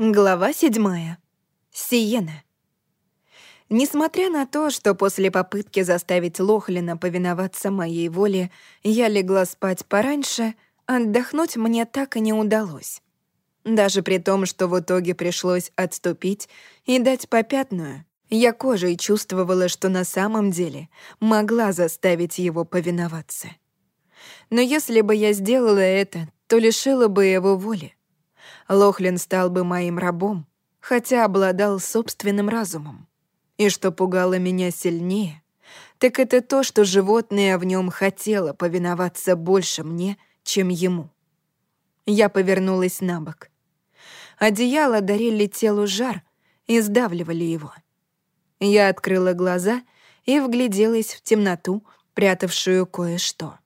Глава седьмая. Сиена. Несмотря на то, что после попытки заставить Лохлина повиноваться моей воле, я легла спать пораньше, отдохнуть мне так и не удалось. Даже при том, что в итоге пришлось отступить и дать попятную, я кожей чувствовала, что на самом деле могла заставить его повиноваться. Но если бы я сделала это, то лишила бы его воли. Лохлин стал бы моим рабом, хотя обладал собственным разумом. И что пугало меня сильнее, так это то, что животное в нем хотело повиноваться больше мне, чем ему. Я повернулась на бок. Одеяло дарили телу жар и сдавливали его. Я открыла глаза и вгляделась в темноту, прятавшую кое-что.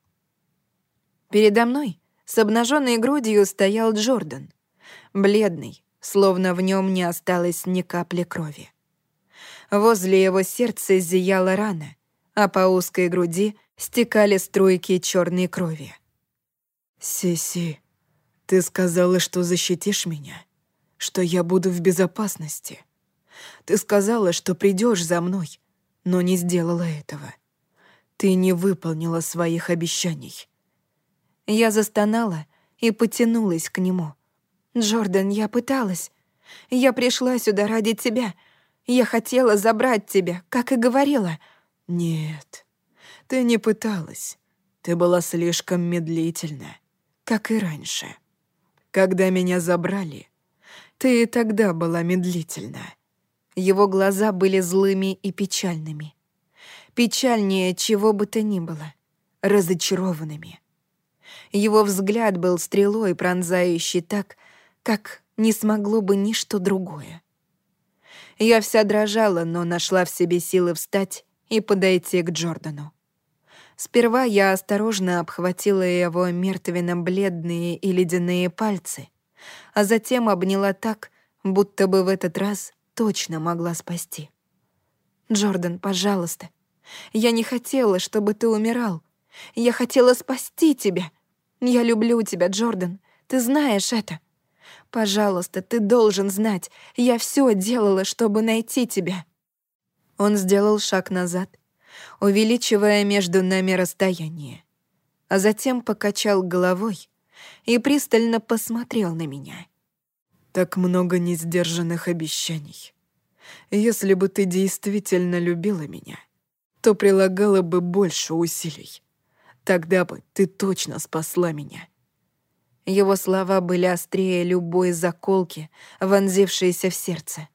Передо мной с обнаженной грудью стоял Джордан — бледный, словно в нем не осталось ни капли крови. Возле его сердца зияла рана, а по узкой груди стекали струйки черной крови. «Сиси, ты сказала, что защитишь меня, что я буду в безопасности. Ты сказала, что придешь за мной, но не сделала этого. Ты не выполнила своих обещаний». Я застонала и потянулась к нему — «Джордан, я пыталась. Я пришла сюда ради тебя. Я хотела забрать тебя, как и говорила». «Нет, ты не пыталась. Ты была слишком медлительна, как и раньше. Когда меня забрали, ты и тогда была медлительна». Его глаза были злыми и печальными. Печальнее чего бы то ни было. Разочарованными. Его взгляд был стрелой, пронзающий так, как не смогло бы ничто другое. Я вся дрожала, но нашла в себе силы встать и подойти к Джордану. Сперва я осторожно обхватила его мертвенно-бледные и ледяные пальцы, а затем обняла так, будто бы в этот раз точно могла спасти. «Джордан, пожалуйста, я не хотела, чтобы ты умирал. Я хотела спасти тебя. Я люблю тебя, Джордан, ты знаешь это». Пожалуйста, ты должен знать, я все делала, чтобы найти тебя». Он сделал шаг назад, увеличивая между нами расстояние, а затем покачал головой и пристально посмотрел на меня. «Так много несдержанных обещаний. Если бы ты действительно любила меня, то прилагала бы больше усилий. Тогда бы ты точно спасла меня. Его слова были острее любой заколки, вонзившейся в сердце.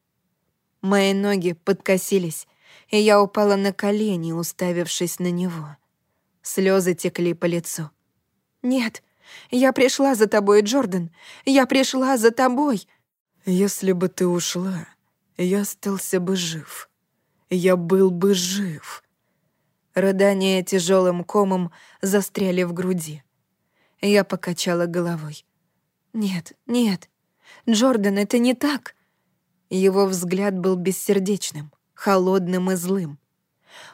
Мои ноги подкосились, и я упала на колени, уставившись на него. Слезы текли по лицу. «Нет, я пришла за тобой, Джордан. Я пришла за тобой». «Если бы ты ушла, я остался бы жив. Я был бы жив». Рыдания тяжелым комом застряли в груди. Я покачала головой. «Нет, нет, Джордан, это не так!» Его взгляд был бессердечным, холодным и злым.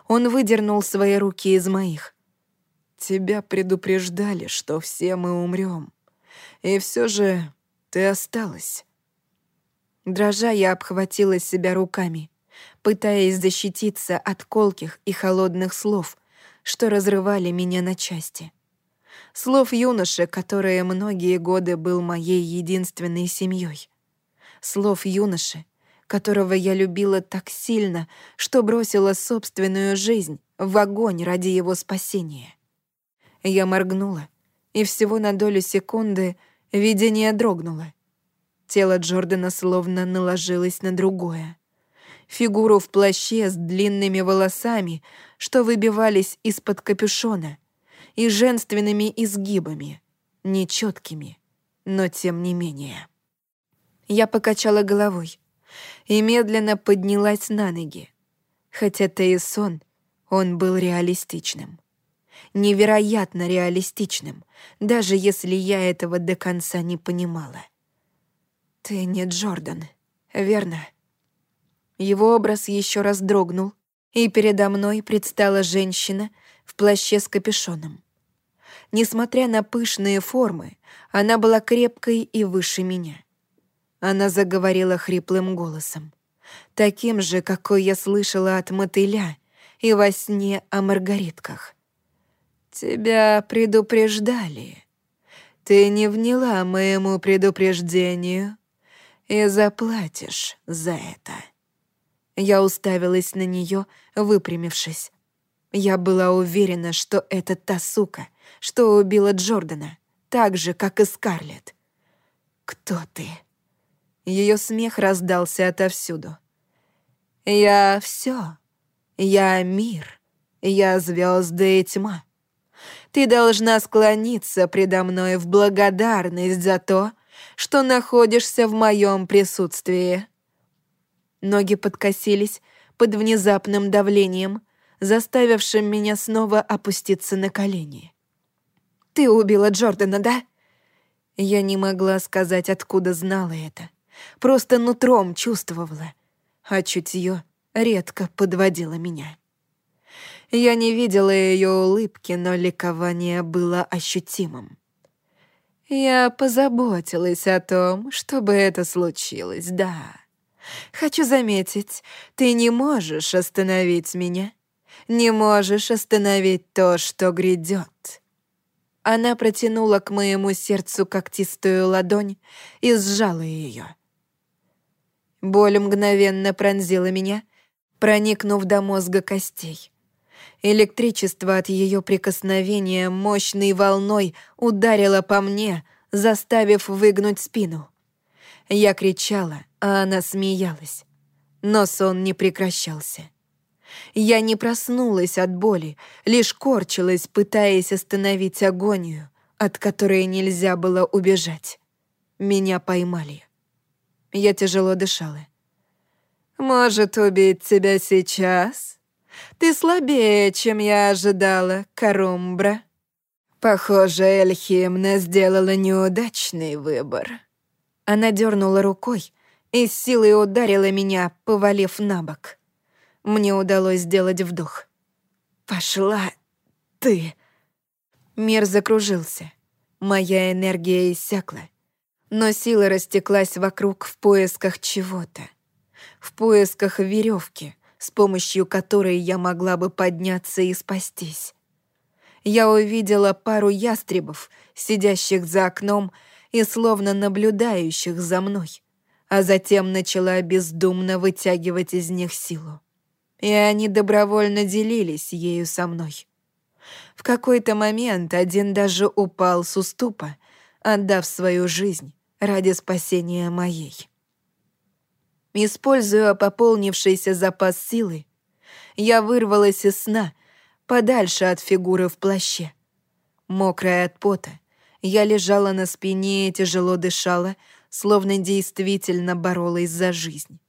Он выдернул свои руки из моих. «Тебя предупреждали, что все мы умрем, и все же ты осталась». Дрожа, я обхватила себя руками, пытаясь защититься от колких и холодных слов, что разрывали меня на части слов юноши, которые многие годы был моей единственной семьей. Слов юноши, которого я любила так сильно, что бросила собственную жизнь в огонь ради его спасения. Я моргнула, и всего на долю секунды видение дрогнуло. Тело Джордана словно наложилось на другое. Фигуру в плаще с длинными волосами, что выбивались из-под капюшона — и женственными изгибами, нечеткими, но тем не менее. Я покачала головой и медленно поднялась на ноги, хотя Тейсон, он был реалистичным. Невероятно реалистичным, даже если я этого до конца не понимала. «Ты не Джордан, верно?» Его образ еще раз дрогнул, и передо мной предстала женщина в плаще с капюшоном. Несмотря на пышные формы, она была крепкой и выше меня. Она заговорила хриплым голосом, таким же, какой я слышала от мотыля и во сне о маргаритках. «Тебя предупреждали. Ты не вняла моему предупреждению и заплатишь за это». Я уставилась на нее, выпрямившись. Я была уверена, что это та сука, что убила Джордана, так же, как и Скарлетт. «Кто ты?» Ее смех раздался отовсюду. «Я все. Я мир. Я звезды и тьма. Ты должна склониться предо мной в благодарность за то, что находишься в моем присутствии». Ноги подкосились под внезапным давлением, заставившим меня снова опуститься на колени. «Ты убила Джордана, да?» Я не могла сказать, откуда знала это. Просто нутром чувствовала. А чутье редко подводило меня. Я не видела ее улыбки, но ликование было ощутимым. Я позаботилась о том, чтобы это случилось, да. Хочу заметить, ты не можешь остановить меня. Не можешь остановить то, что грядет. Она протянула к моему сердцу когтистую ладонь и сжала ее. Боль мгновенно пронзила меня, проникнув до мозга костей. Электричество от ее прикосновения мощной волной ударило по мне, заставив выгнуть спину. Я кричала, а она смеялась. Но сон не прекращался. Я не проснулась от боли, лишь корчилась, пытаясь остановить агонию, от которой нельзя было убежать. Меня поймали. Я тяжело дышала. «Может убить тебя сейчас? Ты слабее, чем я ожидала, Карумбра. Похоже, Эльхимна сделала неудачный выбор». Она дернула рукой и с силой ударила меня, повалив на бок. Мне удалось сделать вдох. «Пошла ты!» Мир закружился. Моя энергия иссякла но сила растеклась вокруг в поисках чего-то. В поисках веревки, с помощью которой я могла бы подняться и спастись. Я увидела пару ястребов, сидящих за окном и словно наблюдающих за мной, а затем начала бездумно вытягивать из них силу. И они добровольно делились ею со мной. В какой-то момент один даже упал с уступа, отдав свою жизнь, ради спасения моей. Используя пополнившийся запас силы, я вырвалась из сна подальше от фигуры в плаще. Мокрая от пота, я лежала на спине и тяжело дышала, словно действительно боролась за жизнь.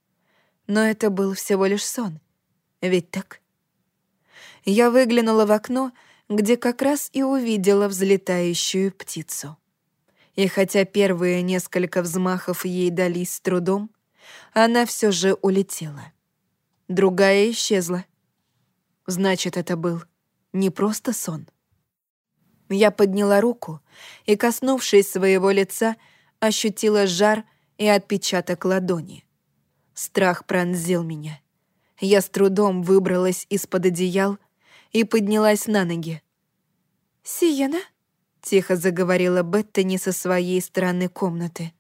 Но это был всего лишь сон. Ведь так? Я выглянула в окно, где как раз и увидела взлетающую птицу и хотя первые несколько взмахов ей дались с трудом, она все же улетела. Другая исчезла. Значит, это был не просто сон. Я подняла руку и, коснувшись своего лица, ощутила жар и отпечаток ладони. Страх пронзил меня. Я с трудом выбралась из-под одеял и поднялась на ноги. «Сиена?» Тихо заговорила Бетта не со своей стороны комнаты.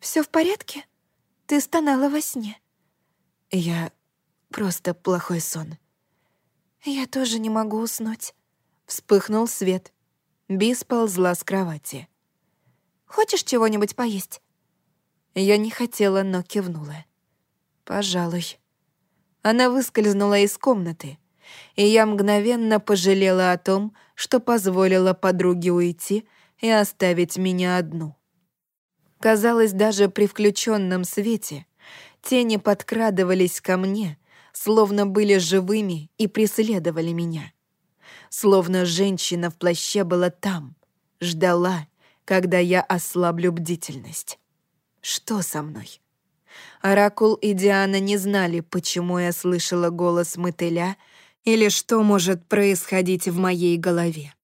Все в порядке? Ты стонала во сне?» «Я... просто плохой сон». «Я тоже не могу уснуть». Вспыхнул свет. Би сползла с кровати. «Хочешь чего-нибудь поесть?» Я не хотела, но кивнула. «Пожалуй». Она выскользнула из комнаты, и я мгновенно пожалела о том, что позволила подруге уйти и оставить меня одну. Казалось, даже при включенном свете тени подкрадывались ко мне, словно были живыми и преследовали меня. Словно женщина в плаще была там, ждала, когда я ослаблю бдительность. Что со мной? Оракул и Диана не знали, почему я слышала голос мотыля или что может происходить в моей голове.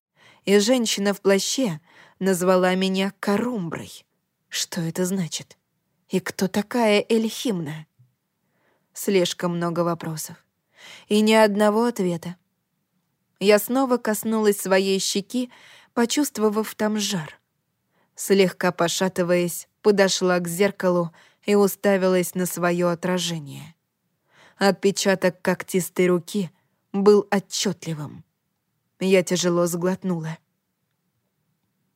И женщина в плаще назвала меня Карумброй. Что это значит? И кто такая Эльхимна? Слишком много вопросов. И ни одного ответа. Я снова коснулась своей щеки, почувствовав там жар. Слегка пошатываясь, подошла к зеркалу и уставилась на свое отражение. Отпечаток когтистой руки был отчетливым. Я тяжело сглотнула.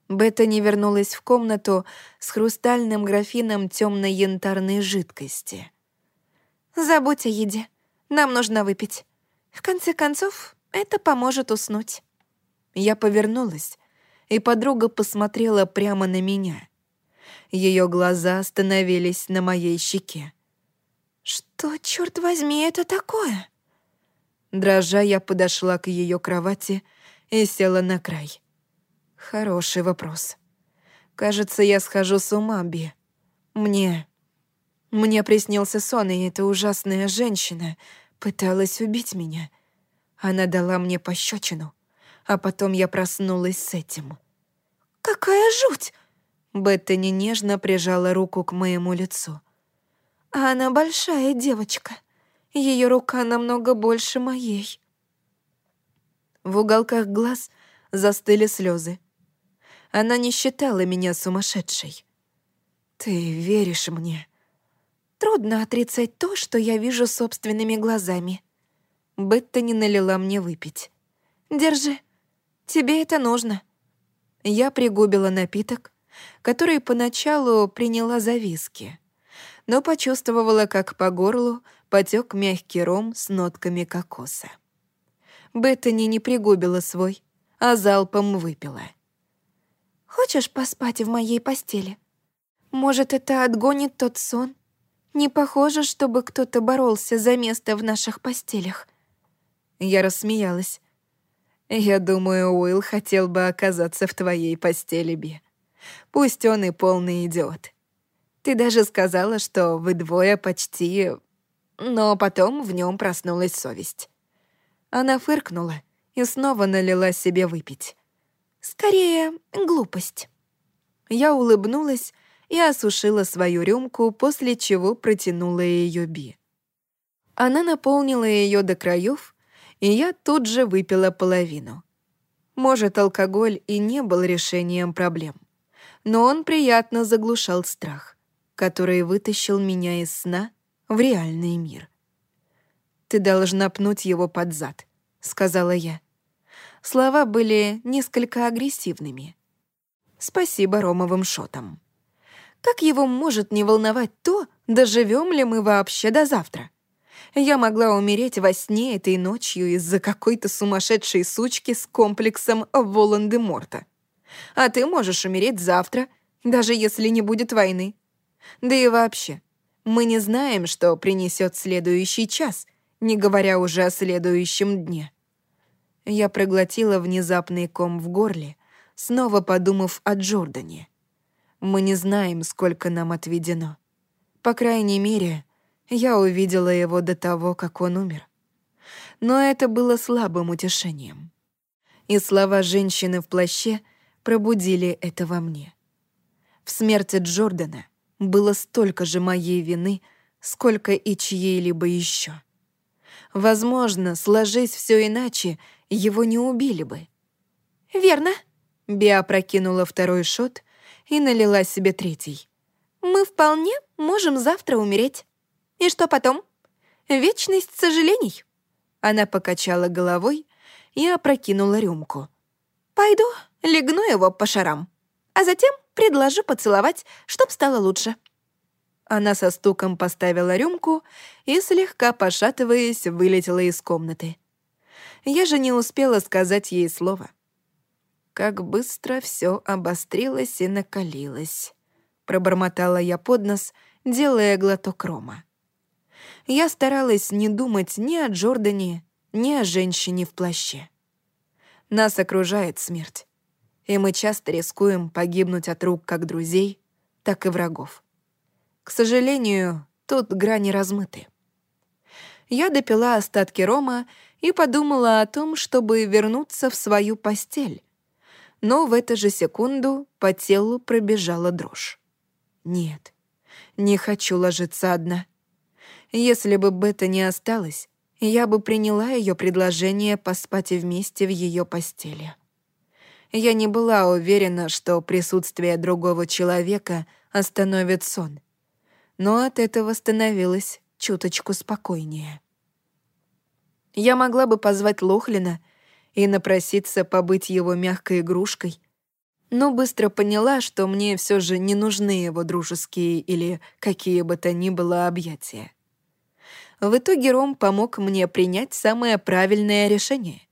Бета не вернулась в комнату с хрустальным графином темно янтарной жидкости. «Забудь о еде. Нам нужно выпить. В конце концов, это поможет уснуть». Я повернулась, и подруга посмотрела прямо на меня. Ее глаза остановились на моей щеке. «Что, черт возьми, это такое?» Дрожа, я подошла к ее кровати и села на край. Хороший вопрос. Кажется, я схожу с ума, Би. Мне... Мне приснился сон, и эта ужасная женщина пыталась убить меня. Она дала мне пощечину, а потом я проснулась с этим. «Какая жуть!» Беттани нежно прижала руку к моему лицу. «А она большая девочка. Ее рука намного больше моей». В уголках глаз застыли слезы. Она не считала меня сумасшедшей. «Ты веришь мне?» Трудно отрицать то, что я вижу собственными глазами. Беттани налила мне выпить. «Держи. Тебе это нужно». Я пригубила напиток, который поначалу приняла за виски, но почувствовала, как по горлу потек мягкий ром с нотками кокоса. Беттани не пригубила свой, а залпом выпила. «Хочешь поспать в моей постели? Может, это отгонит тот сон? Не похоже, чтобы кто-то боролся за место в наших постелях». Я рассмеялась. «Я думаю, Уилл хотел бы оказаться в твоей постели, Би. Пусть он и полный идиот. Ты даже сказала, что вы двое почти но потом в нем проснулась совесть. Она фыркнула и снова налила себе выпить. «Скорее, глупость». Я улыбнулась и осушила свою рюмку, после чего протянула ее Би. Она наполнила ее до краев, и я тут же выпила половину. Может, алкоголь и не был решением проблем, но он приятно заглушал страх, который вытащил меня из сна в реальный мир. «Ты должна пнуть его под зад», — сказала я. Слова были несколько агрессивными. Спасибо ромовым шотам. Как его может не волновать то, доживем ли мы вообще до завтра? Я могла умереть во сне этой ночью из-за какой-то сумасшедшей сучки с комплексом Волан-де-Морта. А ты можешь умереть завтра, даже если не будет войны. Да и вообще, мы не знаем, что принесет следующий час, не говоря уже о следующем дне. Я проглотила внезапный ком в горле, снова подумав о Джордане. Мы не знаем, сколько нам отведено. По крайней мере, я увидела его до того, как он умер. Но это было слабым утешением. И слова женщины в плаще пробудили это во мне. В смерти Джордана было столько же моей вины, сколько и чьей-либо еще. Возможно, сложись все иначе, его не убили бы. «Верно», — Биа прокинула второй шот и налила себе третий. «Мы вполне можем завтра умереть. И что потом? Вечность сожалений». Она покачала головой и опрокинула рюмку. «Пойду легну его по шарам, а затем предложу поцеловать, чтоб стало лучше». Она со стуком поставила рюмку и, слегка пошатываясь, вылетела из комнаты. Я же не успела сказать ей слова. Как быстро все обострилось и накалилось. Пробормотала я под нос, делая глоток рома. Я старалась не думать ни о Джордане, ни о женщине в плаще. Нас окружает смерть и мы часто рискуем погибнуть от рук как друзей, так и врагов. К сожалению, тут грани размыты. Я допила остатки рома и подумала о том, чтобы вернуться в свою постель. Но в эту же секунду по телу пробежала дрожь. Нет, Не хочу ложиться одна. Если бы Бета не осталась, я бы приняла ее предложение поспать вместе в ее постели. Я не была уверена, что присутствие другого человека остановит сон, но от этого становилось чуточку спокойнее. Я могла бы позвать Лохлина и напроситься побыть его мягкой игрушкой, но быстро поняла, что мне все же не нужны его дружеские или какие бы то ни было объятия. В итоге Ром помог мне принять самое правильное решение.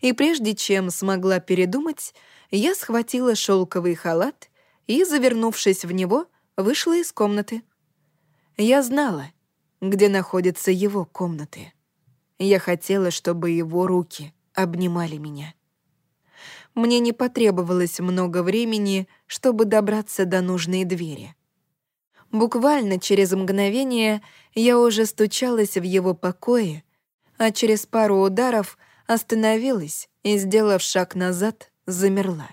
И прежде чем смогла передумать, я схватила шелковый халат и, завернувшись в него, вышла из комнаты. Я знала, где находятся его комнаты. Я хотела, чтобы его руки обнимали меня. Мне не потребовалось много времени, чтобы добраться до нужной двери. Буквально через мгновение я уже стучалась в его покое, а через пару ударов остановилась и, сделав шаг назад, замерла.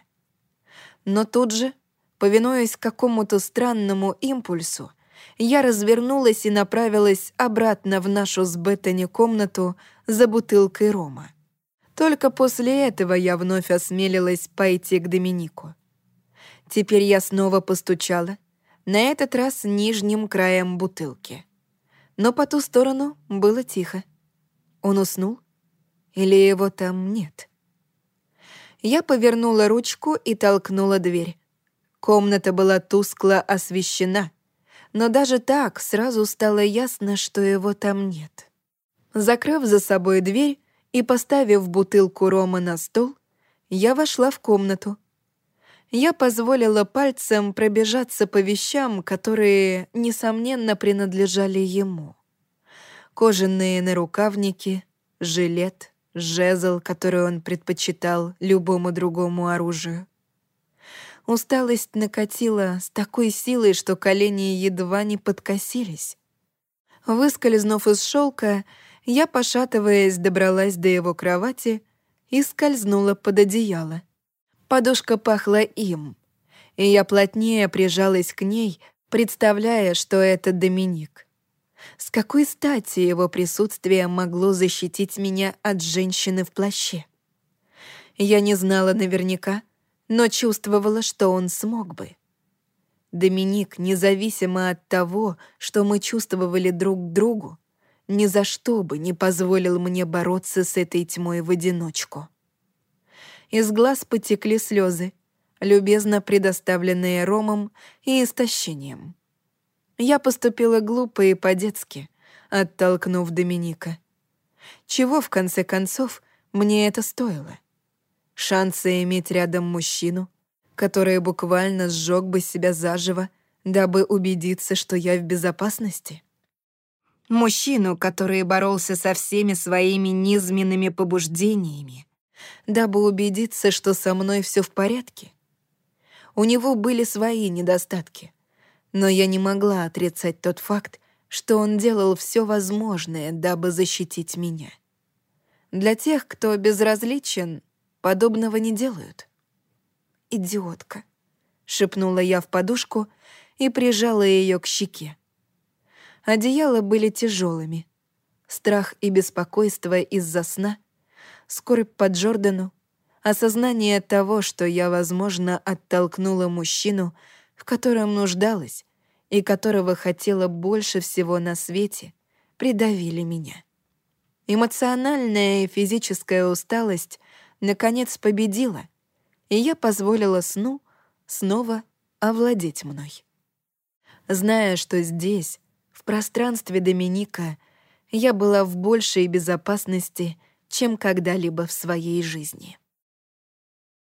Но тут же, повинуясь какому-то странному импульсу, я развернулась и направилась обратно в нашу с Беттани комнату за бутылкой рома. Только после этого я вновь осмелилась пойти к Доминику. Теперь я снова постучала, на этот раз нижним краем бутылки. Но по ту сторону было тихо. Он уснул? Или его там нет? Я повернула ручку и толкнула дверь. Комната была тускло освещена, но даже так сразу стало ясно, что его там нет. Закрыв за собой дверь и поставив бутылку рома на стол, я вошла в комнату я позволила пальцем пробежаться по вещам, которые, несомненно, принадлежали ему. Кожаные нарукавники, жилет, жезл, который он предпочитал любому другому оружию. Усталость накатила с такой силой, что колени едва не подкосились. Выскользнув из шелка, я, пошатываясь, добралась до его кровати и скользнула под одеяло. Подушка пахла им, и я плотнее прижалась к ней, представляя, что это Доминик. С какой стати его присутствие могло защитить меня от женщины в плаще? Я не знала наверняка, но чувствовала, что он смог бы. Доминик, независимо от того, что мы чувствовали друг к другу, ни за что бы не позволил мне бороться с этой тьмой в одиночку. Из глаз потекли слезы, любезно предоставленные ромом и истощением. Я поступила глупо и по-детски, оттолкнув Доминика. Чего, в конце концов, мне это стоило? Шансы иметь рядом мужчину, который буквально сжег бы себя заживо, дабы убедиться, что я в безопасности? Мужчину, который боролся со всеми своими низменными побуждениями, дабы убедиться, что со мной все в порядке. У него были свои недостатки, но я не могла отрицать тот факт, что он делал все возможное, дабы защитить меня. Для тех, кто безразличен, подобного не делают. «Идиотка», — шепнула я в подушку и прижала ее к щеке. Одеяла были тяжелыми. Страх и беспокойство из-за сна скорбь по Джордану, осознание того, что я, возможно, оттолкнула мужчину, в котором нуждалась и которого хотела больше всего на свете, придавили меня. Эмоциональная и физическая усталость наконец победила, и я позволила сну снова овладеть мной. Зная, что здесь, в пространстве Доминика, я была в большей безопасности — чем когда-либо в своей жизни.